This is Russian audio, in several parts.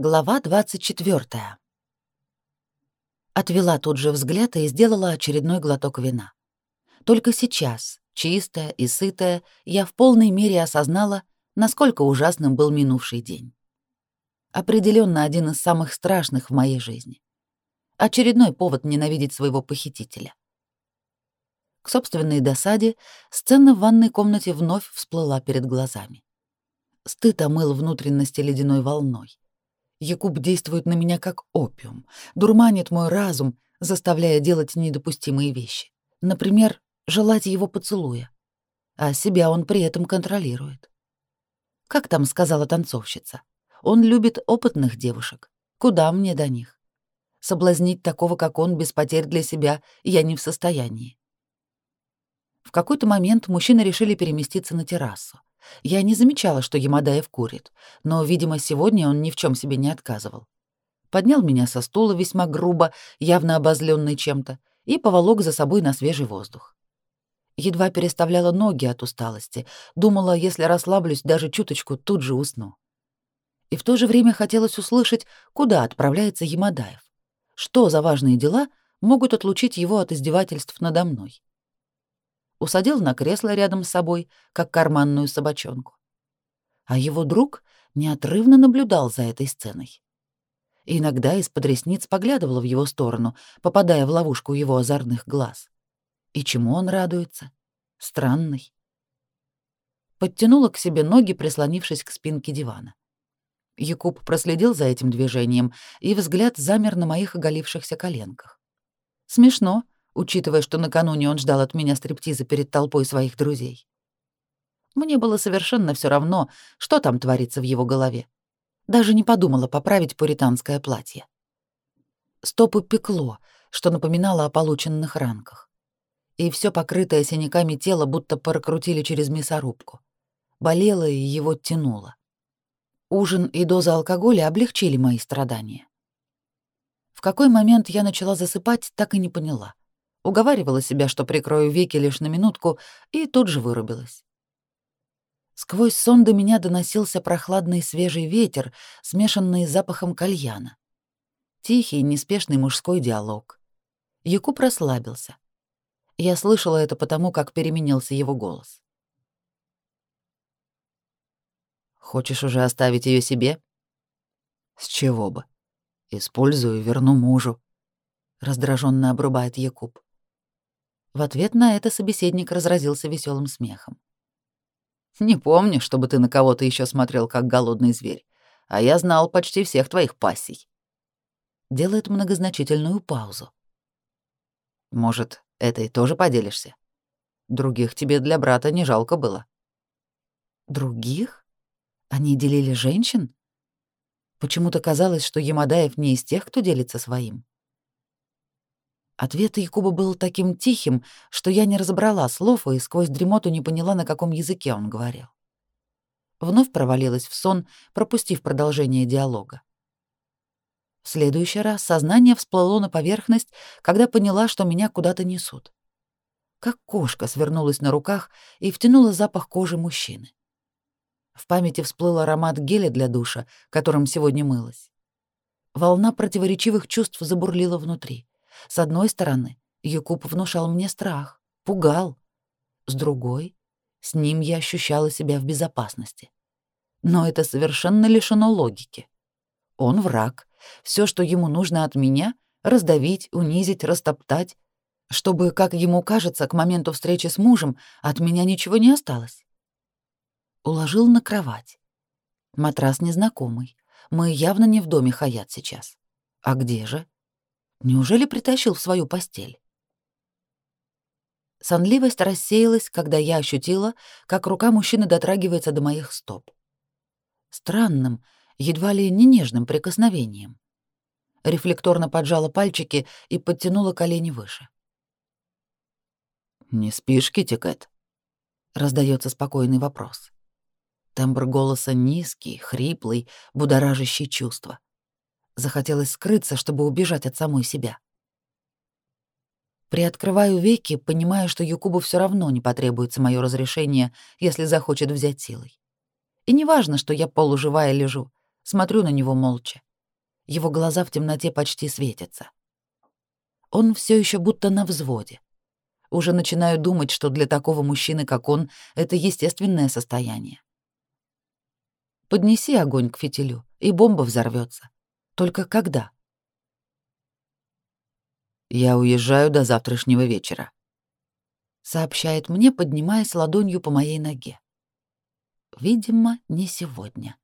Глава 24. Отвела тут же взгляд и сделала очередной глоток вина. Только сейчас, чистая и сытая, я в полной мере осознала, насколько ужасным был минувший день. Определенно один из самых страшных в моей жизни. Очередной повод ненавидеть своего похитителя. К собственной досаде сцена в ванной комнате вновь всплыла перед глазами. Стыд омыл внутренности ледяной волной Якуб действует на меня как опиум, дурманит мой разум, заставляя делать недопустимые вещи. Например, желать его поцелуя. А себя он при этом контролирует. Как там сказала танцовщица? Он любит опытных девушек. Куда мне до них? Соблазнить такого, как он, без потерь для себя я не в состоянии. В какой-то момент мужчины решили переместиться на террасу. Я не замечала, что Ямадаев курит, но, видимо, сегодня он ни в чем себе не отказывал. Поднял меня со стула весьма грубо, явно обозленный чем-то, и поволок за собой на свежий воздух. Едва переставляла ноги от усталости, думала, если расслаблюсь даже чуточку, тут же усну. И в то же время хотелось услышать, куда отправляется Ямадаев, что за важные дела могут отлучить его от издевательств надо мной усадил на кресло рядом с собой, как карманную собачонку. А его друг неотрывно наблюдал за этой сценой. Иногда из-под ресниц поглядывала в его сторону, попадая в ловушку его озорных глаз. И чему он радуется? Странный. Подтянула к себе ноги, прислонившись к спинке дивана. Якуб проследил за этим движением, и взгляд замер на моих оголившихся коленках. Смешно, — учитывая, что накануне он ждал от меня стриптиза перед толпой своих друзей. Мне было совершенно все равно, что там творится в его голове. Даже не подумала поправить пуританское платье. Стопы пекло, что напоминало о полученных ранках. И все покрытое синяками тело будто прокрутили через мясорубку. Болело и его тянуло. Ужин и доза алкоголя облегчили мои страдания. В какой момент я начала засыпать, так и не поняла уговаривала себя, что прикрою веки лишь на минутку, и тут же вырубилась. Сквозь сон до меня доносился прохладный свежий ветер, смешанный с запахом кальяна. Тихий, неспешный мужской диалог. Яку прослабился. Я слышала это потому, как переменился его голос. «Хочешь уже оставить ее себе?» «С чего бы? Использую, верну мужу», — раздраженно обрубает Якуб. В ответ на это собеседник разразился веселым смехом. «Не помню, чтобы ты на кого-то еще смотрел, как голодный зверь, а я знал почти всех твоих пассий». Делает многозначительную паузу. «Может, этой тоже поделишься? Других тебе для брата не жалко было». «Других? Они делили женщин?» Почему-то казалось, что Ямадаев не из тех, кто делится своим. Ответ Якуба был таким тихим, что я не разобрала слов и сквозь дремоту не поняла, на каком языке он говорил. Вновь провалилась в сон, пропустив продолжение диалога. В следующий раз сознание всплыло на поверхность, когда поняла, что меня куда-то несут. Как кошка свернулась на руках и втянула запах кожи мужчины. В памяти всплыл аромат геля для душа, которым сегодня мылась. Волна противоречивых чувств забурлила внутри. С одной стороны, Якуб внушал мне страх, пугал. С другой, с ним я ощущала себя в безопасности. Но это совершенно лишено логики. Он враг. Все, что ему нужно от меня — раздавить, унизить, растоптать, чтобы, как ему кажется, к моменту встречи с мужем от меня ничего не осталось. Уложил на кровать. Матрас незнакомый. Мы явно не в доме Хаят сейчас. А где же? — Неужели притащил в свою постель? Сонливость рассеялась, когда я ощутила, как рука мужчины дотрагивается до моих стоп. Странным, едва ли не нежным прикосновением. Рефлекторно поджала пальчики и подтянула колени выше. «Не спишь, Китикэт?» — раздается спокойный вопрос. Тембр голоса низкий, хриплый, будоражащий чувства. Захотелось скрыться, чтобы убежать от самой себя. Приоткрываю веки, понимая, что Юкубу все равно не потребуется мое разрешение, если захочет взять силой. И неважно, что я полуживая лежу, смотрю на него молча. Его глаза в темноте почти светятся. Он все еще будто на взводе. Уже начинаю думать, что для такого мужчины, как он, это естественное состояние. Поднеси огонь к фитилю, и бомба взорвется. Только когда? Я уезжаю до завтрашнего вечера, сообщает мне, поднимаясь ладонью по моей ноге. Видимо, не сегодня.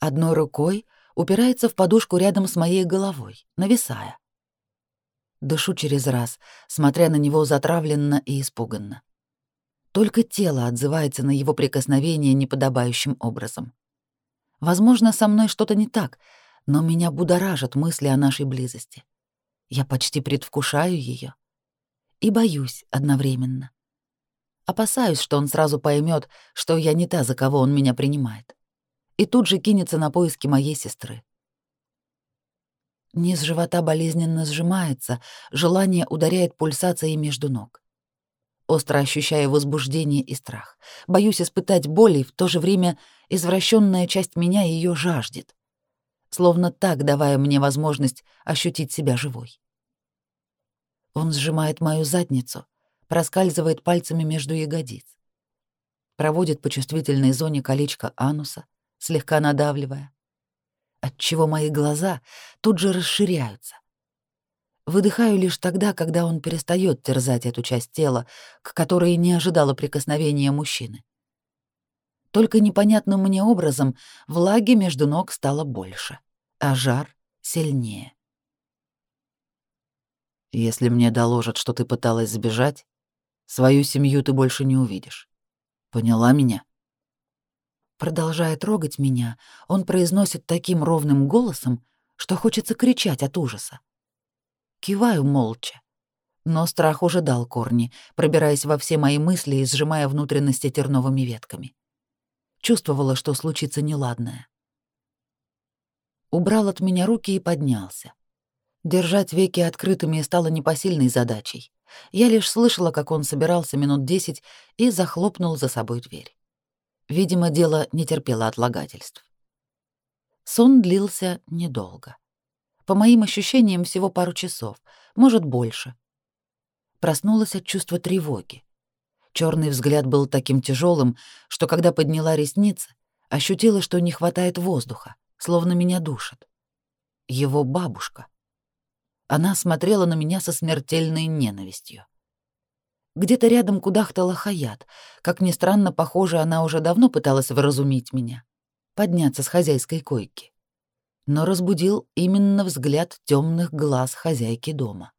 Одной рукой упирается в подушку рядом с моей головой, нависая. Дышу через раз, смотря на него затравленно и испуганно. Только тело отзывается на его прикосновение неподобающим образом. Возможно, со мной что-то не так — но меня будоражат мысли о нашей близости. Я почти предвкушаю ее и боюсь одновременно. Опасаюсь, что он сразу поймет, что я не та, за кого он меня принимает, и тут же кинется на поиски моей сестры. Низ живота болезненно сжимается, желание ударяет пульсацией между ног. Остро ощущаю возбуждение и страх. Боюсь испытать боли, в то же время извращенная часть меня ее жаждет словно так давая мне возможность ощутить себя живой. Он сжимает мою задницу, проскальзывает пальцами между ягодиц, проводит по чувствительной зоне колечко ануса, слегка надавливая, отчего мои глаза тут же расширяются. Выдыхаю лишь тогда, когда он перестает терзать эту часть тела, к которой не ожидала прикосновения мужчины. Только непонятным мне образом влаги между ног стало больше а сильнее. «Если мне доложат, что ты пыталась сбежать, свою семью ты больше не увидишь. Поняла меня?» Продолжая трогать меня, он произносит таким ровным голосом, что хочется кричать от ужаса. Киваю молча. Но страх уже дал корни, пробираясь во все мои мысли и сжимая внутренности терновыми ветками. Чувствовала, что случится неладное убрал от меня руки и поднялся. Держать веки открытыми стало непосильной задачей. Я лишь слышала, как он собирался минут десять и захлопнул за собой дверь. Видимо, дело не терпело отлагательств. Сон длился недолго. По моим ощущениям, всего пару часов, может, больше. Проснулась от чувства тревоги. Черный взгляд был таким тяжелым, что когда подняла ресницы, ощутила, что не хватает воздуха словно меня душит. Его бабушка. Она смотрела на меня со смертельной ненавистью. Где-то рядом кудахтала Хаят. Как ни странно, похоже, она уже давно пыталась выразумить меня, подняться с хозяйской койки. Но разбудил именно взгляд темных глаз хозяйки дома.